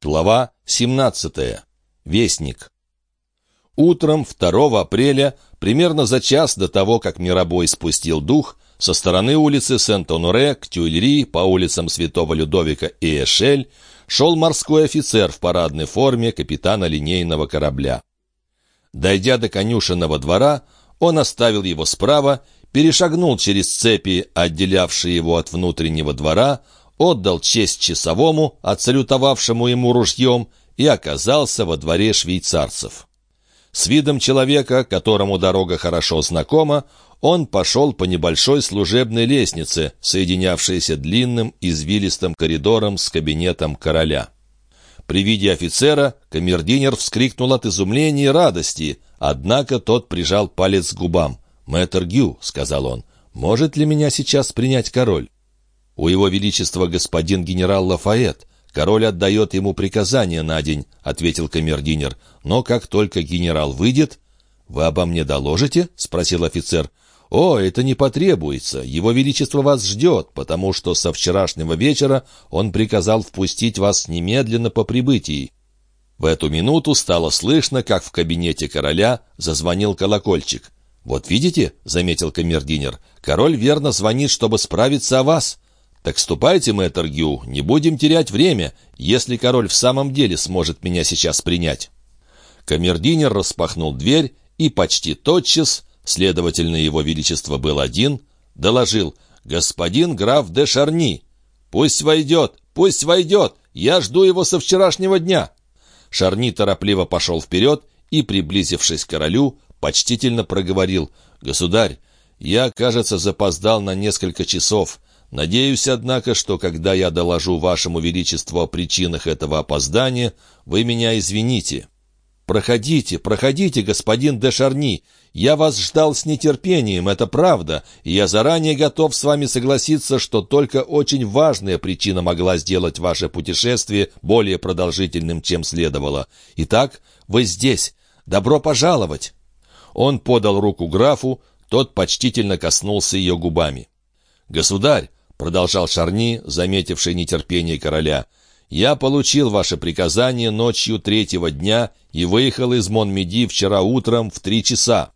Глава 17. Вестник. Утром 2 апреля, примерно за час до того, как Мирабой спустил дух, со стороны улицы Сент-Оноре к Тюильри по улицам Святого Людовика и Эшель шел морской офицер в парадной форме капитана линейного корабля. Дойдя до конюшенного двора, он оставил его справа, перешагнул через цепи, отделявшие его от внутреннего двора, отдал честь часовому, отсалютовавшему ему ружьем, и оказался во дворе швейцарцев. С видом человека, которому дорога хорошо знакома, он пошел по небольшой служебной лестнице, соединявшейся длинным извилистым коридором с кабинетом короля. При виде офицера камердинер вскрикнул от изумления и радости, однако тот прижал палец к губам. «Мэтр Гю», — сказал он, — «может ли меня сейчас принять король?» «У его величества господин генерал Лафайет. Король отдает ему приказание на день», — ответил камердинер. «Но как только генерал выйдет...» «Вы обо мне доложите?» — спросил офицер. «О, это не потребуется. Его Величество вас ждет, потому что со вчерашнего вечера он приказал впустить вас немедленно по прибытии». В эту минуту стало слышно, как в кабинете короля зазвонил колокольчик. «Вот видите», — заметил камердинер, — «король верно звонит, чтобы справиться о вас. «Так ступайте, мэтр Гю, не будем терять время, если король в самом деле сможет меня сейчас принять». Камердинер распахнул дверь и почти тотчас, следовательно, его величество был один, доложил «Господин граф де Шарни, пусть войдет, пусть войдет, я жду его со вчерашнего дня». Шарни торопливо пошел вперед и, приблизившись к королю, почтительно проговорил «Государь, я, кажется, запоздал на несколько часов. Надеюсь, однако, что когда я доложу вашему величеству о причинах этого опоздания, вы меня извините. Проходите, проходите, господин де Шарни. Я вас ждал с нетерпением, это правда, и я заранее готов с вами согласиться, что только очень важная причина могла сделать ваше путешествие более продолжительным, чем следовало. Итак, вы здесь. Добро пожаловать!» Он подал руку графу, тот почтительно коснулся ее губами. «Государь, продолжал Шарни, заметивший нетерпение короля. «Я получил ваше приказание ночью третьего дня и выехал из Монмеди вчера утром в три часа».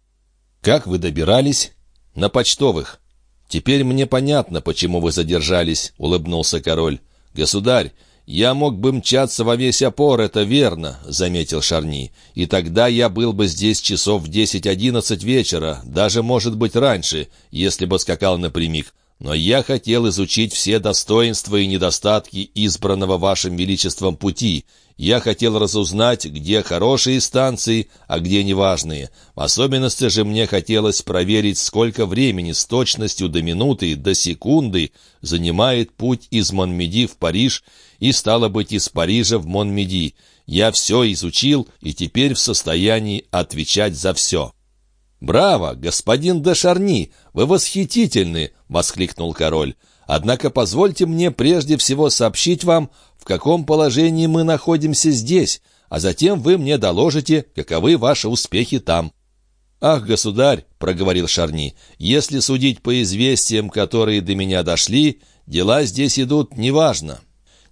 «Как вы добирались?» «На почтовых». «Теперь мне понятно, почему вы задержались», — улыбнулся король. «Государь, я мог бы мчаться во весь опор, это верно», — заметил Шарни. «И тогда я был бы здесь часов в десять-одиннадцать вечера, даже, может быть, раньше, если бы скакал напрямик но я хотел изучить все достоинства и недостатки избранного вашим величеством пути. Я хотел разузнать, где хорошие станции, а где неважные. В особенности же мне хотелось проверить, сколько времени с точностью до минуты, до секунды занимает путь из Монмеди в Париж и, стало быть, из Парижа в Монмеди. Я все изучил и теперь в состоянии отвечать за все». «Браво, господин де Шарни, вы восхитительны!» — воскликнул король. «Однако позвольте мне прежде всего сообщить вам, в каком положении мы находимся здесь, а затем вы мне доложите, каковы ваши успехи там». «Ах, государь!» — проговорил Шарни. «Если судить по известиям, которые до меня дошли, дела здесь идут неважно.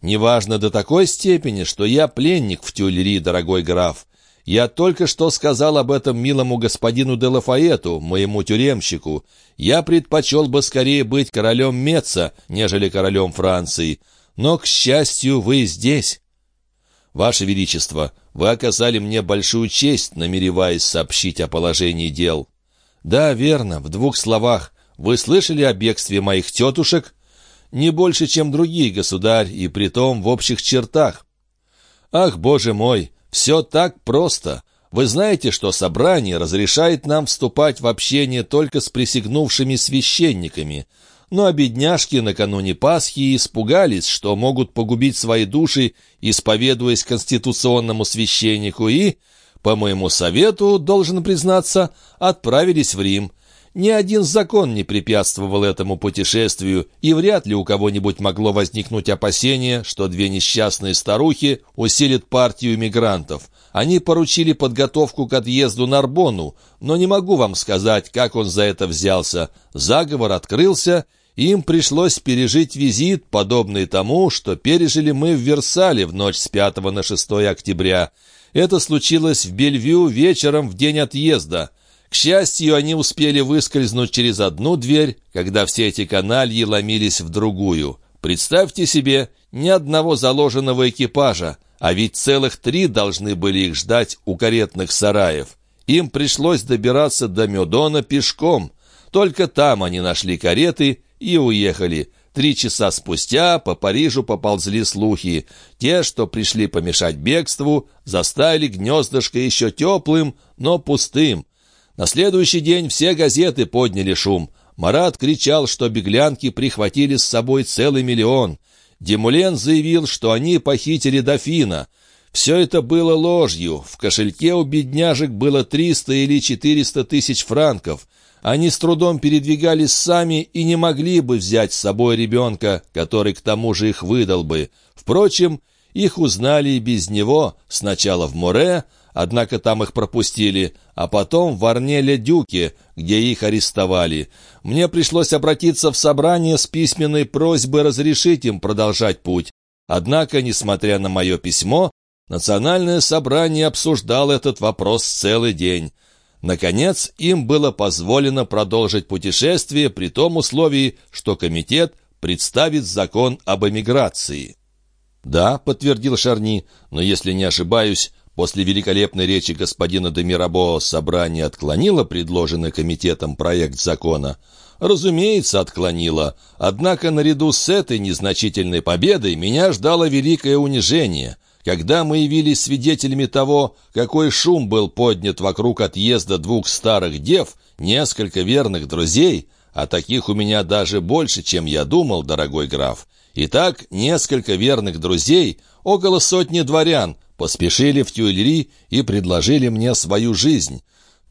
Неважно до такой степени, что я пленник в Тюльри, дорогой граф. Я только что сказал об этом милому господину де Лафаэту, моему тюремщику. Я предпочел бы скорее быть королем Меца, нежели королем Франции. Но, к счастью, вы здесь. Ваше Величество, вы оказали мне большую честь, намереваясь сообщить о положении дел. Да, верно, в двух словах. Вы слышали о бегстве моих тетушек? Не больше, чем другие, государь, и притом в общих чертах. Ах, боже мой! Все так просто. Вы знаете, что собрание разрешает нам вступать в общение только с присягнувшими священниками. Но ну, бедняжки накануне Пасхи испугались, что могут погубить свои души, исповедуясь конституционному священнику, и, по моему совету, должен признаться, отправились в Рим. Ни один закон не препятствовал этому путешествию, и вряд ли у кого-нибудь могло возникнуть опасение, что две несчастные старухи усилят партию мигрантов. Они поручили подготовку к отъезду Нарбону, но не могу вам сказать, как он за это взялся. Заговор открылся, им пришлось пережить визит, подобный тому, что пережили мы в Версале в ночь с 5 на 6 октября. Это случилось в Бельвю вечером в день отъезда. К счастью, они успели выскользнуть через одну дверь, когда все эти канальи ломились в другую. Представьте себе, ни одного заложенного экипажа, а ведь целых три должны были их ждать у каретных сараев. Им пришлось добираться до Медона пешком. Только там они нашли кареты и уехали. Три часа спустя по Парижу поползли слухи. Те, что пришли помешать бегству, застали гнездышко еще теплым, но пустым. На следующий день все газеты подняли шум. Марат кричал, что беглянки прихватили с собой целый миллион. Демулен заявил, что они похитили дофина. Все это было ложью. В кошельке у бедняжек было 300 или 400 тысяч франков. Они с трудом передвигались сами и не могли бы взять с собой ребенка, который к тому же их выдал бы. Впрочем, их узнали и без него, сначала в Море, однако там их пропустили, а потом в Арнеле-Дюке, где их арестовали. Мне пришлось обратиться в собрание с письменной просьбой разрешить им продолжать путь. Однако, несмотря на мое письмо, национальное собрание обсуждало этот вопрос целый день. Наконец, им было позволено продолжить путешествие при том условии, что комитет представит закон об эмиграции. «Да», — подтвердил Шарни, — «но если не ошибаюсь, После великолепной речи господина де Мирабо собрание отклонило предложенный комитетом проект закона. Разумеется, отклонило. Однако наряду с этой незначительной победой меня ждало великое унижение. Когда мы явились свидетелями того, какой шум был поднят вокруг отъезда двух старых дев, несколько верных друзей, а таких у меня даже больше, чем я думал, дорогой граф. Итак, несколько верных друзей, около сотни дворян, поспешили в Тюильри и предложили мне свою жизнь.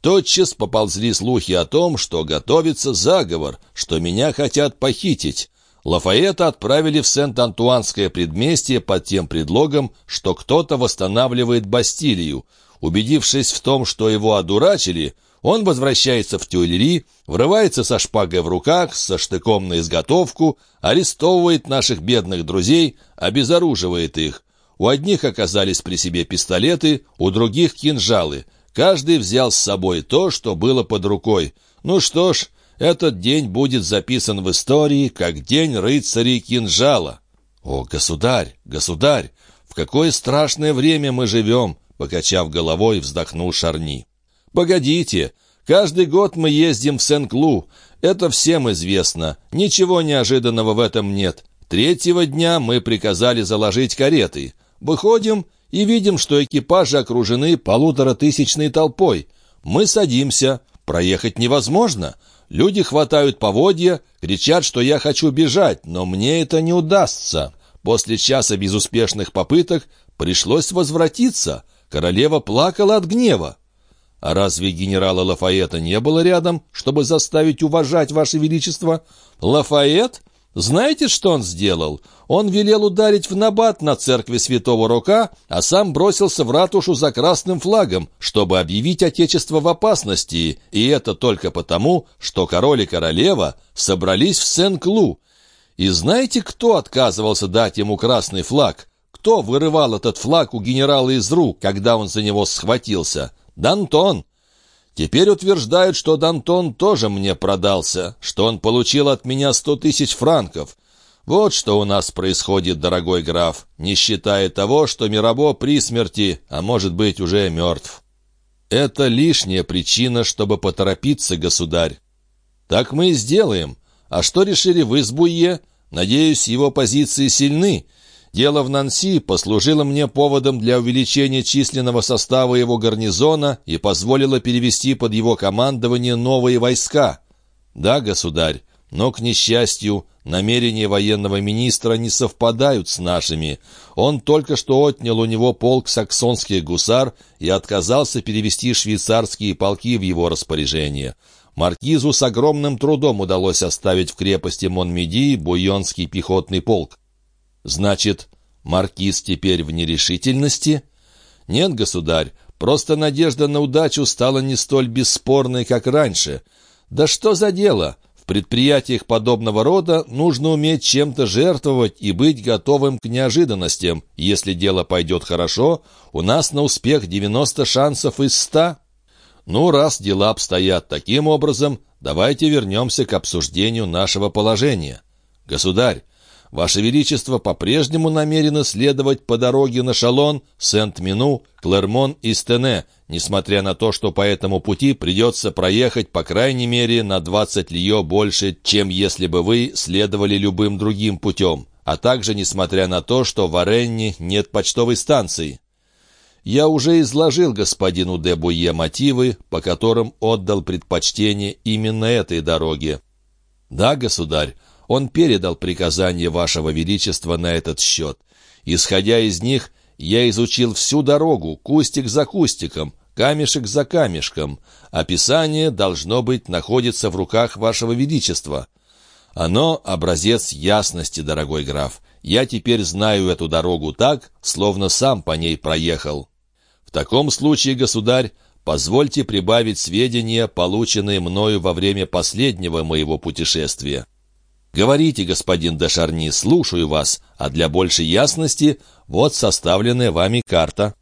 Тотчас поползли слухи о том, что готовится заговор, что меня хотят похитить. Лафаэта отправили в Сент-Антуанское предместье под тем предлогом, что кто-то восстанавливает Бастилию. Убедившись в том, что его одурачили, он возвращается в Тюильри, врывается со шпагой в руках, со штыком на изготовку, арестовывает наших бедных друзей, обезоруживает их. У одних оказались при себе пистолеты, у других — кинжалы. Каждый взял с собой то, что было под рукой. Ну что ж, этот день будет записан в истории как День рыцарей кинжала. «О, государь, государь, в какое страшное время мы живем!» Покачав головой, вздохнул Шарни. «Погодите, каждый год мы ездим в Сен-Клу. Это всем известно. Ничего неожиданного в этом нет. Третьего дня мы приказали заложить кареты. Выходим и видим, что экипажи окружены полуторатысячной толпой. Мы садимся. Проехать невозможно. Люди хватают поводья, кричат, что я хочу бежать, но мне это не удастся. После часа безуспешных попыток пришлось возвратиться. Королева плакала от гнева. А разве генерала Лафаэта не было рядом, чтобы заставить уважать Ваше Величество? Лафаэт? Знаете, что он сделал? Он велел ударить в набат на церкви святого Рука, а сам бросился в ратушу за красным флагом, чтобы объявить Отечество в опасности, и это только потому, что король и королева собрались в Сен-Клу. И знаете, кто отказывался дать ему красный флаг? Кто вырывал этот флаг у генерала из рук, когда он за него схватился? Дантон. Теперь утверждают, что Дантон тоже мне продался, что он получил от меня сто тысяч франков. Вот что у нас происходит, дорогой граф, не считая того, что Мирабо при смерти, а может быть уже мертв. Это лишняя причина, чтобы поторопиться, государь. Так мы и сделаем. А что решили вы с Буйе? Надеюсь, его позиции сильны. Дело в Нанси послужило мне поводом для увеличения численного состава его гарнизона и позволило перевести под его командование новые войска. Да, государь, но, к несчастью, намерения военного министра не совпадают с нашими. Он только что отнял у него полк саксонских гусар и отказался перевести швейцарские полки в его распоряжение. Маркизу с огромным трудом удалось оставить в крепости Монмеди буйонский пехотный полк. Значит, маркиз теперь в нерешительности? Нет, государь, просто надежда на удачу стала не столь бесспорной, как раньше. Да что за дело? В предприятиях подобного рода нужно уметь чем-то жертвовать и быть готовым к неожиданностям. Если дело пойдет хорошо, у нас на успех 90 шансов из 100. Ну, раз дела обстоят таким образом, давайте вернемся к обсуждению нашего положения. Государь, Ваше Величество по-прежнему намерено следовать по дороге на Шалон, Сент-Мину, Клермон и Стене, несмотря на то, что по этому пути придется проехать по крайней мере на 20 лье больше, чем если бы вы следовали любым другим путем, а также несмотря на то, что в Оренне нет почтовой станции. Я уже изложил господину де Буе мотивы, по которым отдал предпочтение именно этой дороге. Да, государь, он передал приказание Вашего Величества на этот счет. Исходя из них, я изучил всю дорогу, кустик за кустиком, камешек за камешком. Описание, должно быть, находится в руках Вашего Величества. Оно — образец ясности, дорогой граф. Я теперь знаю эту дорогу так, словно сам по ней проехал. В таком случае, государь, позвольте прибавить сведения, полученные мною во время последнего моего путешествия. «Говорите, господин де Шарни, слушаю вас, а для большей ясности вот составленная вами карта».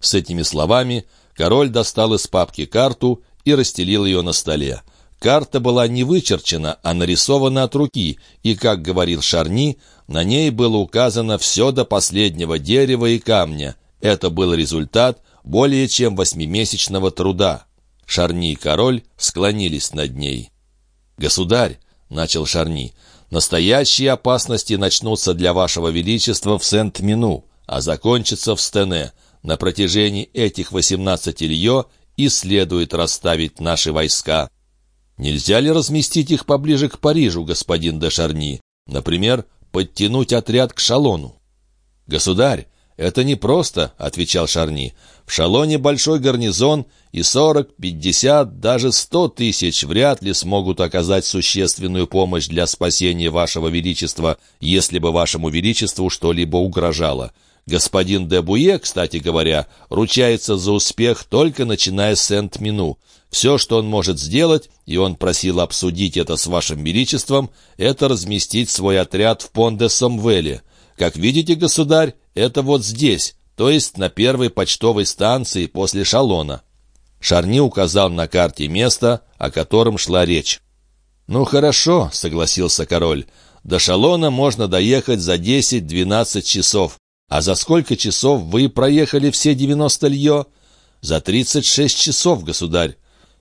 С этими словами король достал из папки карту и расстелил ее на столе. Карта была не вычерчена, а нарисована от руки, и, как говорил Шарни, на ней было указано все до последнего дерева и камня. Это был результат более чем восьмимесячного труда. Шарни и король склонились над ней. «Государь, — начал Шарни. «Настоящие опасности начнутся для вашего величества в Сент-Мину, а закончатся в Стене. На протяжении этих восемнадцати лье и следует расставить наши войска. Нельзя ли разместить их поближе к Парижу, господин де Шарни? Например, подтянуть отряд к Шалону?» «Государь, «Это непросто», — отвечал Шарни. «В Шалоне большой гарнизон, и сорок, пятьдесят, даже сто тысяч вряд ли смогут оказать существенную помощь для спасения вашего величества, если бы вашему величеству что-либо угрожало. Господин де Буе, кстати говоря, ручается за успех только начиная с Сент-Мину. Все, что он может сделать, и он просил обсудить это с вашим величеством, это разместить свой отряд в Понде-Сомвеле». Как видите, государь, это вот здесь, то есть на первой почтовой станции после Шалона». Шарни указал на карте место, о котором шла речь. «Ну хорошо», — согласился король. «До Шалона можно доехать за 10-12 часов. А за сколько часов вы проехали все 90 лье?» «За 36 часов, государь.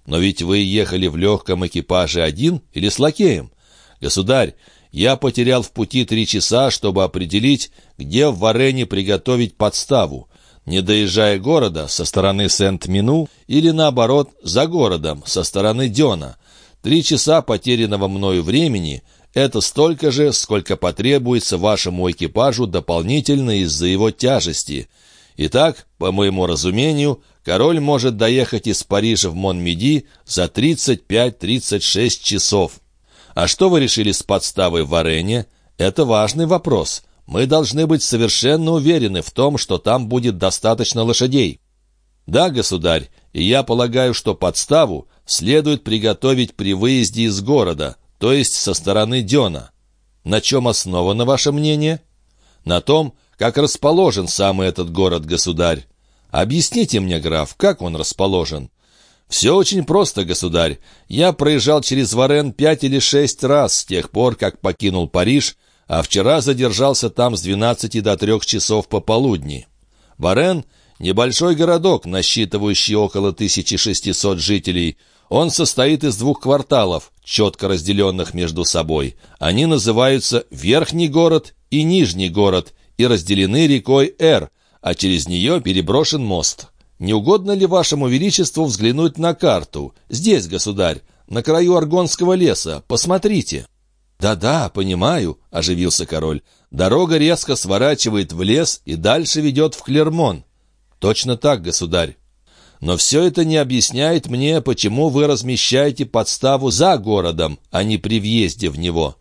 Но ведь вы ехали в легком экипаже один или с лакеем?» «Государь, я потерял в пути три часа, чтобы определить, где в Варене приготовить подставу, не доезжая города со стороны Сент-Мину или, наоборот, за городом со стороны Дёна. Три часа потерянного мною времени — это столько же, сколько потребуется вашему экипажу дополнительно из-за его тяжести. Итак, по моему разумению, король может доехать из Парижа в Монмеди за 35-36 часов. А что вы решили с подставой в арене? Это важный вопрос. Мы должны быть совершенно уверены в том, что там будет достаточно лошадей. Да, государь, и я полагаю, что подставу следует приготовить при выезде из города, то есть со стороны Дёна. На чем основано ваше мнение? На том, как расположен самый этот город, государь. Объясните мне, граф, как он расположен? «Все очень просто, государь. Я проезжал через Варен пять или шесть раз с тех пор, как покинул Париж, а вчера задержался там с двенадцати до трех часов пополудни. Варен — небольшой городок, насчитывающий около 1600 жителей. Он состоит из двух кварталов, четко разделенных между собой. Они называются Верхний город и Нижний город и разделены рекой Эр, а через нее переброшен мост». Не угодно ли вашему величеству взглянуть на карту? Здесь, государь, на краю Аргонского леса. Посмотрите». «Да-да, понимаю», — оживился король. «Дорога резко сворачивает в лес и дальше ведет в Клермон». «Точно так, государь». «Но все это не объясняет мне, почему вы размещаете подставу за городом, а не при въезде в него».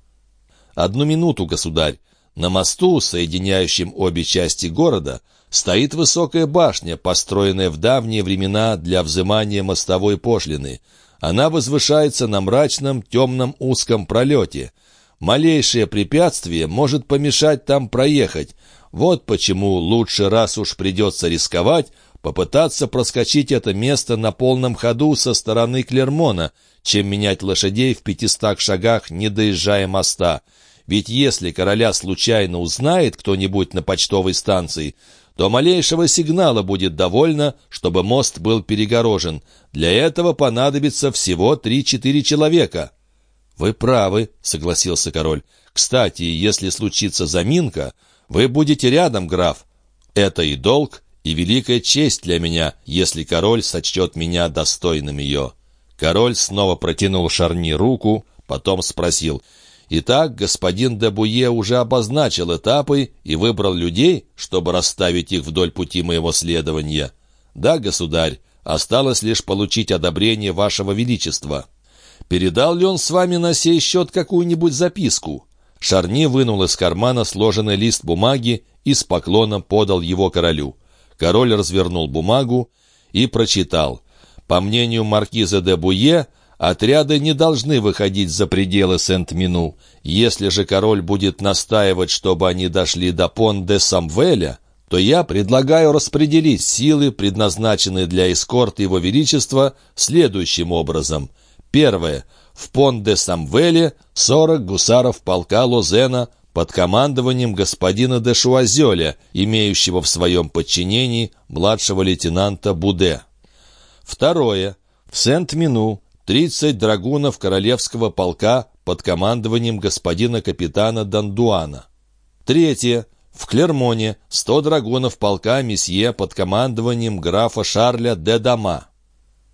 «Одну минуту, государь. На мосту, соединяющем обе части города, стоит высокая башня, построенная в давние времена для взимания мостовой пошлины. Она возвышается на мрачном, темном, узком пролете. Малейшее препятствие может помешать там проехать. Вот почему лучше, раз уж придется рисковать, попытаться проскочить это место на полном ходу со стороны Клермона, чем менять лошадей в пятистах шагах, не доезжая моста. Ведь если короля случайно узнает кто-нибудь на почтовой станции, то малейшего сигнала будет довольно, чтобы мост был перегорожен. Для этого понадобится всего три-четыре человека». «Вы правы», — согласился король. «Кстати, если случится заминка, вы будете рядом, граф. Это и долг, и великая честь для меня, если король сочтет меня достойным ее». Король снова протянул Шарни руку, потом спросил — Итак, господин Дебуе уже обозначил этапы и выбрал людей, чтобы расставить их вдоль пути моего следования. Да, государь, осталось лишь получить одобрение вашего величества. Передал ли он с вами на сей счет какую-нибудь записку?» Шарни вынул из кармана сложенный лист бумаги и с поклоном подал его королю. Король развернул бумагу и прочитал. По мнению маркиза де Буе, Отряды не должны выходить за пределы Сент-Мину. Если же король будет настаивать, чтобы они дошли до Пон-де-Самвеля, то я предлагаю распределить силы, предназначенные для эскорта Его Величества, следующим образом. Первое. В Пон-де-Самвеле 40 гусаров полка Лозена под командованием господина де Шуазеля, имеющего в своем подчинении младшего лейтенанта Буде. Второе. В Сент-Мину 30 драгунов королевского полка под командованием господина капитана Дандуана. Третье. В Клермоне 100 драгунов полка месье под командованием графа Шарля де Дама.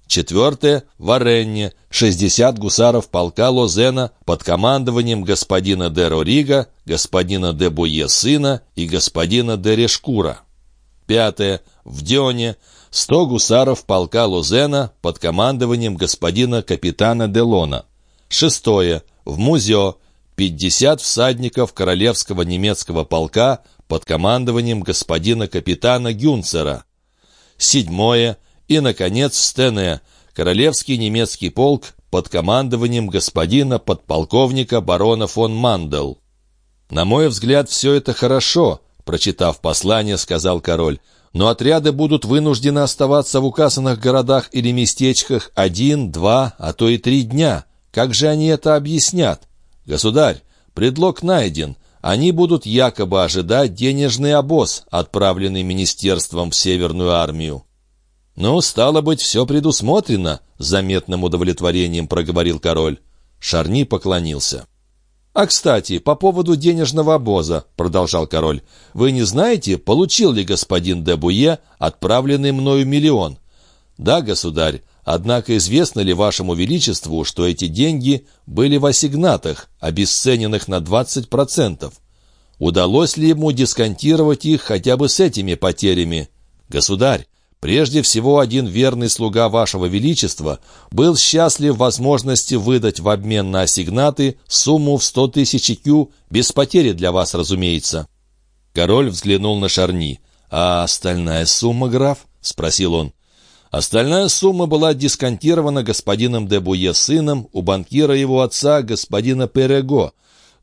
Четвертое. В Оренне 60 гусаров полка Лозена под командованием господина де Рорига, господина де Буе сына и господина де Решкура. Пятое. В Дионе сто гусаров полка Лузена под командованием господина капитана Делона. Шестое. В Музео пятьдесят всадников королевского немецкого полка под командованием господина капитана Гюнцера. Седьмое. И, наконец, в Стене королевский немецкий полк под командованием господина подполковника барона фон Мандел. «На мой взгляд, все это хорошо», — прочитав послание, сказал король но отряды будут вынуждены оставаться в указанных городах или местечках один, два, а то и три дня. Как же они это объяснят? Государь, предлог найден. Они будут якобы ожидать денежный обоз, отправленный министерством в Северную армию. «Ну, стало быть, все предусмотрено», — заметным удовлетворением проговорил король. Шарни поклонился. «А, кстати, по поводу денежного обоза», — продолжал король, «вы не знаете, получил ли господин де Буе отправленный мною миллион?» «Да, государь, однако известно ли вашему величеству, что эти деньги были в ассигнатах, обесцененных на 20%? Удалось ли ему дисконтировать их хотя бы с этими потерями?» «Государь, Прежде всего, один верный слуга вашего величества был счастлив возможности выдать в обмен на ассигнаты сумму в сто тысяч кю, без потери для вас, разумеется». Король взглянул на Шарни. «А остальная сумма, граф?» — спросил он. Остальная сумма была дисконтирована господином де Буе сыном у банкира его отца, господина Перего,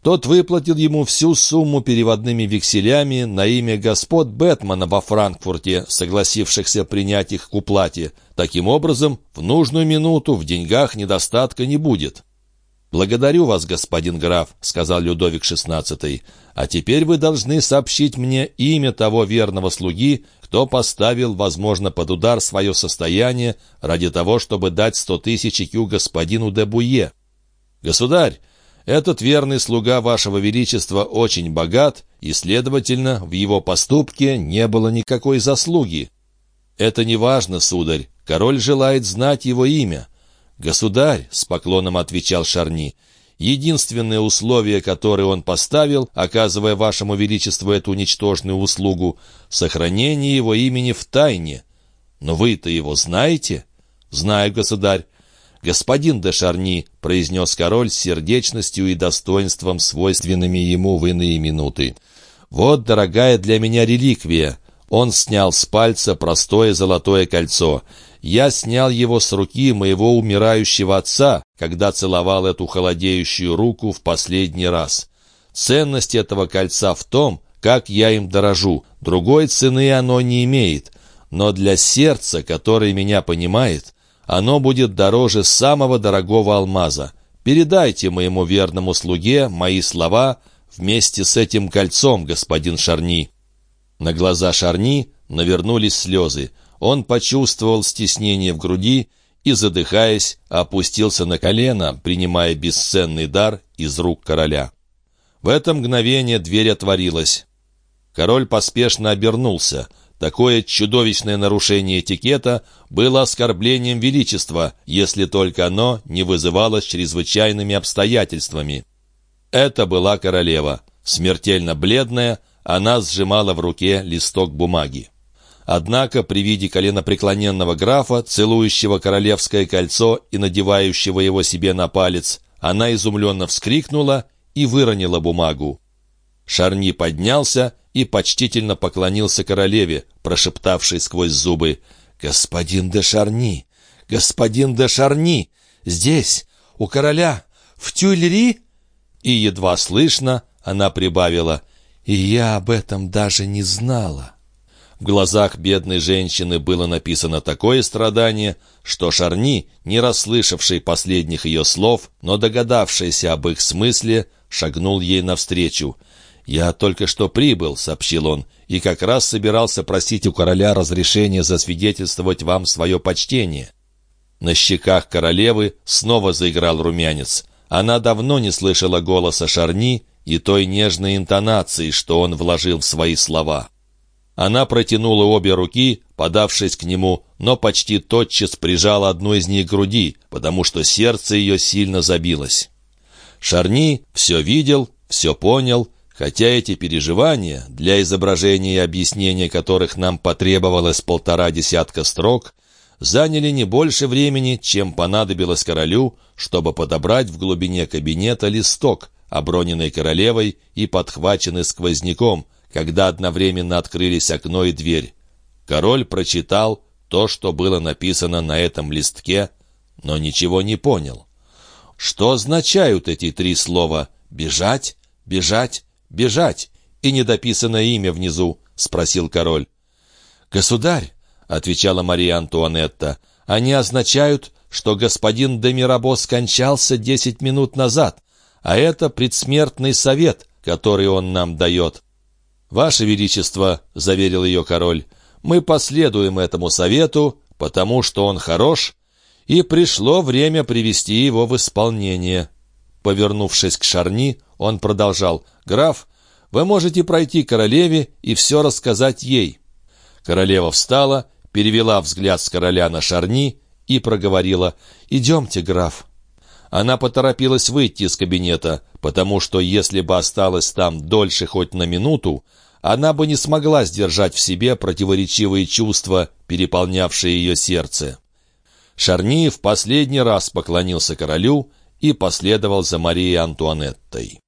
тот выплатил ему всю сумму переводными векселями на имя господ Бэтмана во Франкфурте, согласившихся принять их к уплате. Таким образом, в нужную минуту в деньгах недостатка не будет. «Благодарю вас, господин граф», — сказал Людовик XVI. «А теперь вы должны сообщить мне имя того верного слуги, кто поставил, возможно, под удар свое состояние ради того, чтобы дать сто тысяч кю господину де Буе». «Государь, этот верный слуга вашего величества очень богат, и, следовательно, в его поступке не было никакой заслуги. Это не важно, сударь, король желает знать его имя. Государь, — с поклоном отвечал Шарни, — единственное условие, которое он поставил, оказывая вашему величеству эту ничтожную услугу, — сохранение его имени в тайне. Но вы-то его знаете? Знаю, государь. «Господин де Шарни», — произнес король с сердечностью и достоинством, свойственными ему в иные минуты. «Вот, дорогая для меня реликвия. Он снял с пальца простое золотое кольцо. Я снял его с руки моего умирающего отца, когда целовал эту холодеющую руку в последний раз. Ценность этого кольца в том, как я им дорожу. Другой цены оно не имеет. Но для сердца, которое меня понимает, оно будет дороже самого дорогого алмаза. Передайте моему верному слуге мои слова вместе с этим кольцом, господин Шарни». На глаза Шарни навернулись слезы. Он почувствовал стеснение в груди и, задыхаясь, опустился на колено, принимая бесценный дар из рук короля. В это мгновение дверь отворилась. Король поспешно обернулся. Такое чудовищное нарушение этикета было оскорблением величества, если только оно не вызывалось чрезвычайными обстоятельствами. Это была королева. Смертельно бледная, она сжимала в руке листок бумаги. Однако при виде коленопреклоненного графа, целующего королевское кольцо и надевающего его себе на палец, она изумленно вскрикнула и выронила бумагу. Шарни поднялся и почтительно поклонился королеве, прошептавшей сквозь зубы «Господин де Шарни! Господин де Шарни! Здесь, у короля, в Тюльри?» И едва слышно она прибавила «И я об этом даже не знала». В глазах бедной женщины было написано такое страдание, что Шарни, не расслышавший последних ее слов, но догадавшийся об их смысле, шагнул ей навстречу. «Я только что прибыл», — сообщил он, — «и как раз собирался просить у короля разрешения засвидетельствовать вам свое почтение». На щеках королевы снова заиграл румянец. Она давно не слышала голоса Шарни и той нежной интонации, что он вложил в свои слова. Она протянула обе руки, подавшись к нему, но почти тотчас прижала одну из них к груди, потому что сердце ее сильно забилось. Шарни все видел, все понял, хотя эти переживания, для изображения и объяснения которых нам потребовалось полтора десятка строк, заняли не больше времени, чем понадобилось королю, чтобы подобрать в глубине кабинета листок, оброненный королевой и подхваченный сквозняком, когда одновременно открылись окно и дверь. Король прочитал то, что было написано на этом листке, но ничего не понял. Что означают эти три слова «бежать», «бежать», «бежать» и недописанное имя внизу? — спросил король. «Государь», — отвечала Мария Антуанетта, — «они означают, что господин де Мирабо скончался десять минут назад, а это предсмертный совет, который он нам дает». «Ваше Величество», — заверил ее король, — «мы последуем этому совету, потому что он хорош, и пришло время привести его в исполнение». Повернувшись к Шарни, он продолжал, «Граф, вы можете пройти королеве и все рассказать ей». Королева встала, перевела взгляд с короля на Шарни и проговорила, «Идемте, граф». Она поторопилась выйти из кабинета, потому что если бы осталась там дольше хоть на минуту, она бы не смогла сдержать в себе противоречивые чувства, переполнявшие ее сердце. Шарни в последний раз поклонился королю и последовал за Марией Антуанеттой.